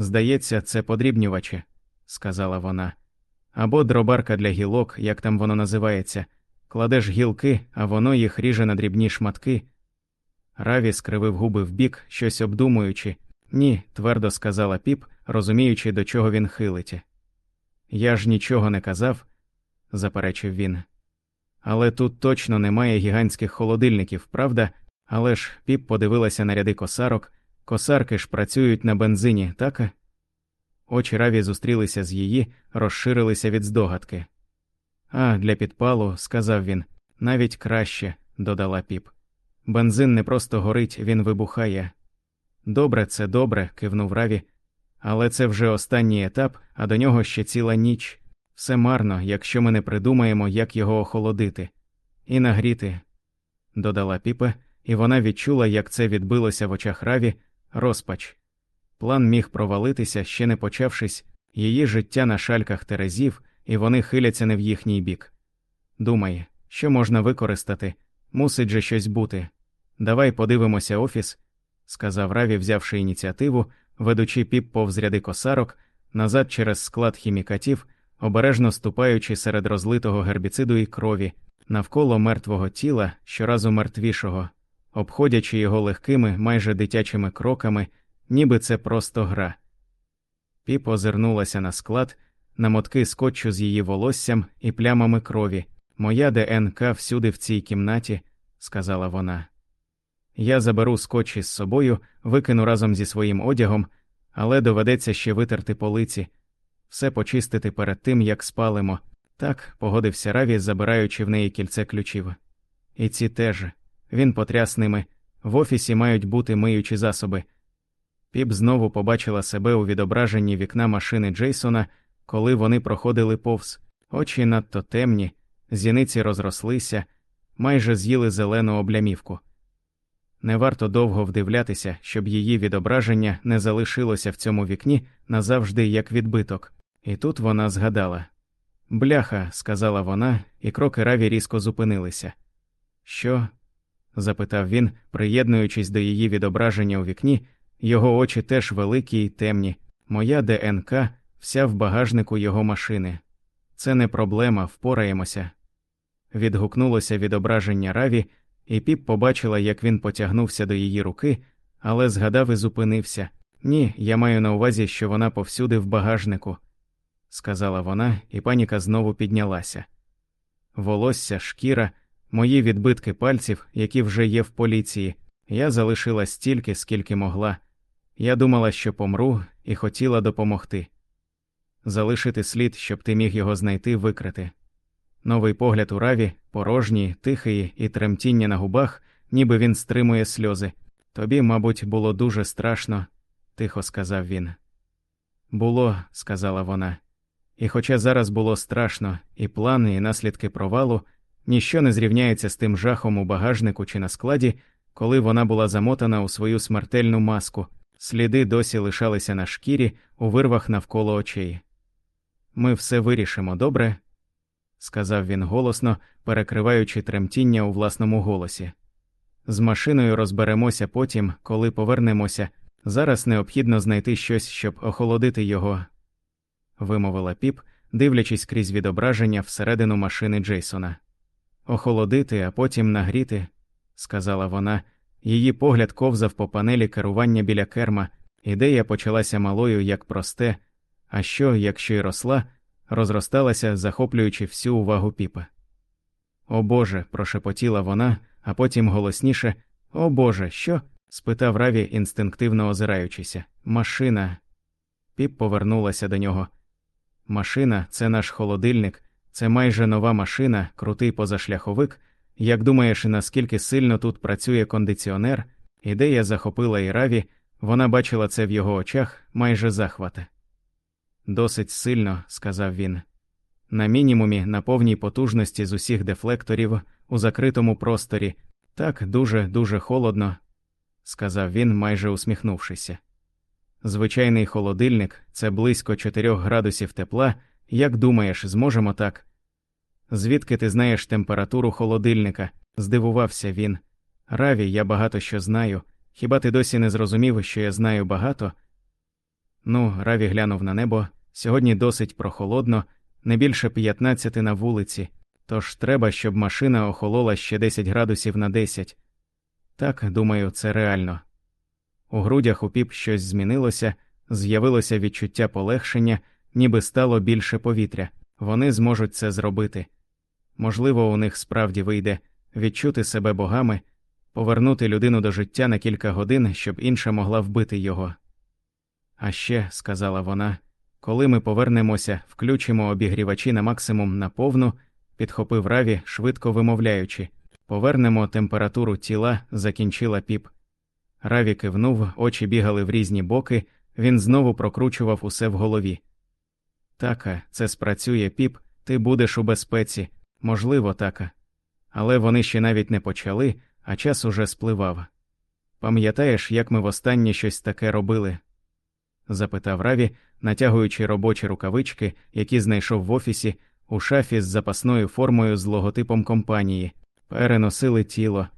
Здається, це подрібнювачі, сказала вона. Або дробарка для гілок, як там воно називається. Кладеш гілки, а воно їх ріже на дрібні шматки. Раві скривив губи вбік, щось обдумуючи. Ні, твердо сказала піп, розуміючи, до чого він хилить. Я ж нічого не казав, заперечив він. Але тут точно немає гігантських холодильників, правда? Але ж піп подивилася на ряди косарок, косарки ж працюють на бензині, так? Очі раві зустрілися з її, розширилися від здогадки. А, для підпалу, сказав він, навіть краще, додала піп. Бензин не просто горить, він вибухає. Добре, це добре, кивнув Раві, але це вже останній етап, а до нього ще ціла ніч. Все марно, якщо ми не придумаємо, як його охолодити. І нагріти, додала піпе, і вона відчула, як це відбилося в очах Раві, розпач. План міг провалитися, ще не почавшись, її життя на шальках терезів, і вони хиляться не в їхній бік. Думає, що можна використати, мусить же щось бути. Давай подивимося офіс, сказав Раві, взявши ініціативу, ведучи піп повз ряди косарок, назад через склад хімікатів, обережно ступаючи серед розлитого гербіциду і крові, навколо мертвого тіла, щоразу мертвішого, обходячи його легкими, майже дитячими кроками, ніби це просто гра. Піп озирнулася на склад, на мотки скотчу з її волоссям і плямами крові. Моя ДНК всюди в цій кімнаті, сказала вона. Я заберу скотч із собою, викину разом зі своїм одягом, але доведеться ще витерти полиці, все почистити перед тим, як спалимо. Так, погодився Раві, забираючи в неї кільце ключів. І ці теж. Він потряс ними. В офісі мають бути миючі засоби. Піп знову побачила себе у відображенні вікна машини Джейсона, коли вони проходили повз, очі надто темні, зіниці розрослися, майже з'їли зелену облямівку. Не варто довго вдивлятися, щоб її відображення не залишилося в цьому вікні назавжди як відбиток, і тут вона згадала. Бляха, сказала вона, і кроки раві різко зупинилися. Що? Запитав він, приєднуючись до її відображення у вікні, його очі теж великі й темні, моя ДНК вся в багажнику його машини. Це не проблема, впораємося. Відгукнулося відображення раві, і піп побачила, як він потягнувся до її руки, але згадав і зупинився. Ні, я маю на увазі, що вона повсюди в багажнику, сказала вона, і паніка знову піднялася. Волосся, шкіра, мої відбитки пальців, які вже є в поліції, я залишила стільки, скільки могла. Я думала, що помру, і хотіла допомогти. Залишити слід, щоб ти міг його знайти, викрити. Новий погляд у раві, порожній, тихий і тремтіння на губах, ніби він стримує сльози. Тобі, мабуть, було дуже страшно, тихо сказав він. Було, сказала вона. І хоча зараз було страшно, і плани, і наслідки провалу, ніщо не зрівняється з тим жахом у багажнику чи на складі, коли вона була замотана у свою смертельну маску, сліди досі лишалися на шкірі у вирвах навколо очей. Ми все вирішимо, добре? сказав він голосно, перекриваючи тремтіння у власному голосі. З машиною розберемося потім, коли повернемося. Зараз необхідно знайти щось, щоб охолодити його, вимовила піп, дивлячись крізь відображення всередину машини Джейсона. Охолодити, а потім нагріти, сказала вона. Її погляд ковзав по панелі керування біля керма, ідея почалася малою як просте, а що, якщо й росла, розросталася, захоплюючи всю увагу піпа. О Боже, прошепотіла вона, а потім голосніше О Боже, що? спитав Раві, інстинктивно озираючися. Машина. Піп повернулася до нього. Машина це наш холодильник, це майже нова машина, крутий позашляховик. Як думаєш, наскільки сильно тут працює кондиціонер? Ідея захопила і Раві, вона бачила це в його очах майже захвати. Досить сильно, сказав він. На мінімумі, на повній потужності з усіх дефлекторів у закритому просторі. Так дуже дуже холодно, сказав він, майже усміхнувшися. Звичайний холодильник це близько 4 градусів тепла. Як думаєш, зможемо так? Звідки ти знаєш температуру холодильника? здивувався він. Раві, я багато що знаю. Хіба ти досі не зрозумів, що я знаю багато? Ну, Раві глянув на небо. Сьогодні досить прохолодно, не більше 15 на вулиці, тож треба, щоб машина охолола ще 10 градусів на 10. Так, думаю, це реально. У грудях у піп щось змінилося, з'явилося відчуття полегшення, ніби стало більше повітря. Вони зможуть це зробити. Можливо, у них справді вийде відчути себе богами, повернути людину до життя на кілька годин, щоб інша могла вбити його. А ще, сказала вона, коли ми повернемося, включимо обігрівачі на максимум на повну, підхопив раві, швидко вимовляючи повернемо температуру тіла, закінчила піп. Раві кивнув, очі бігали в різні боки, він знову прокручував усе в голові. Така, це спрацює піп, ти будеш у безпеці, можливо, така. Але вони ще навіть не почали, а час уже спливав. Пам'ятаєш, як ми востаннє щось таке робили? запитав Раві, натягуючи робочі рукавички, які знайшов в офісі, у шафі з запасною формою з логотипом компанії, переносили тіло,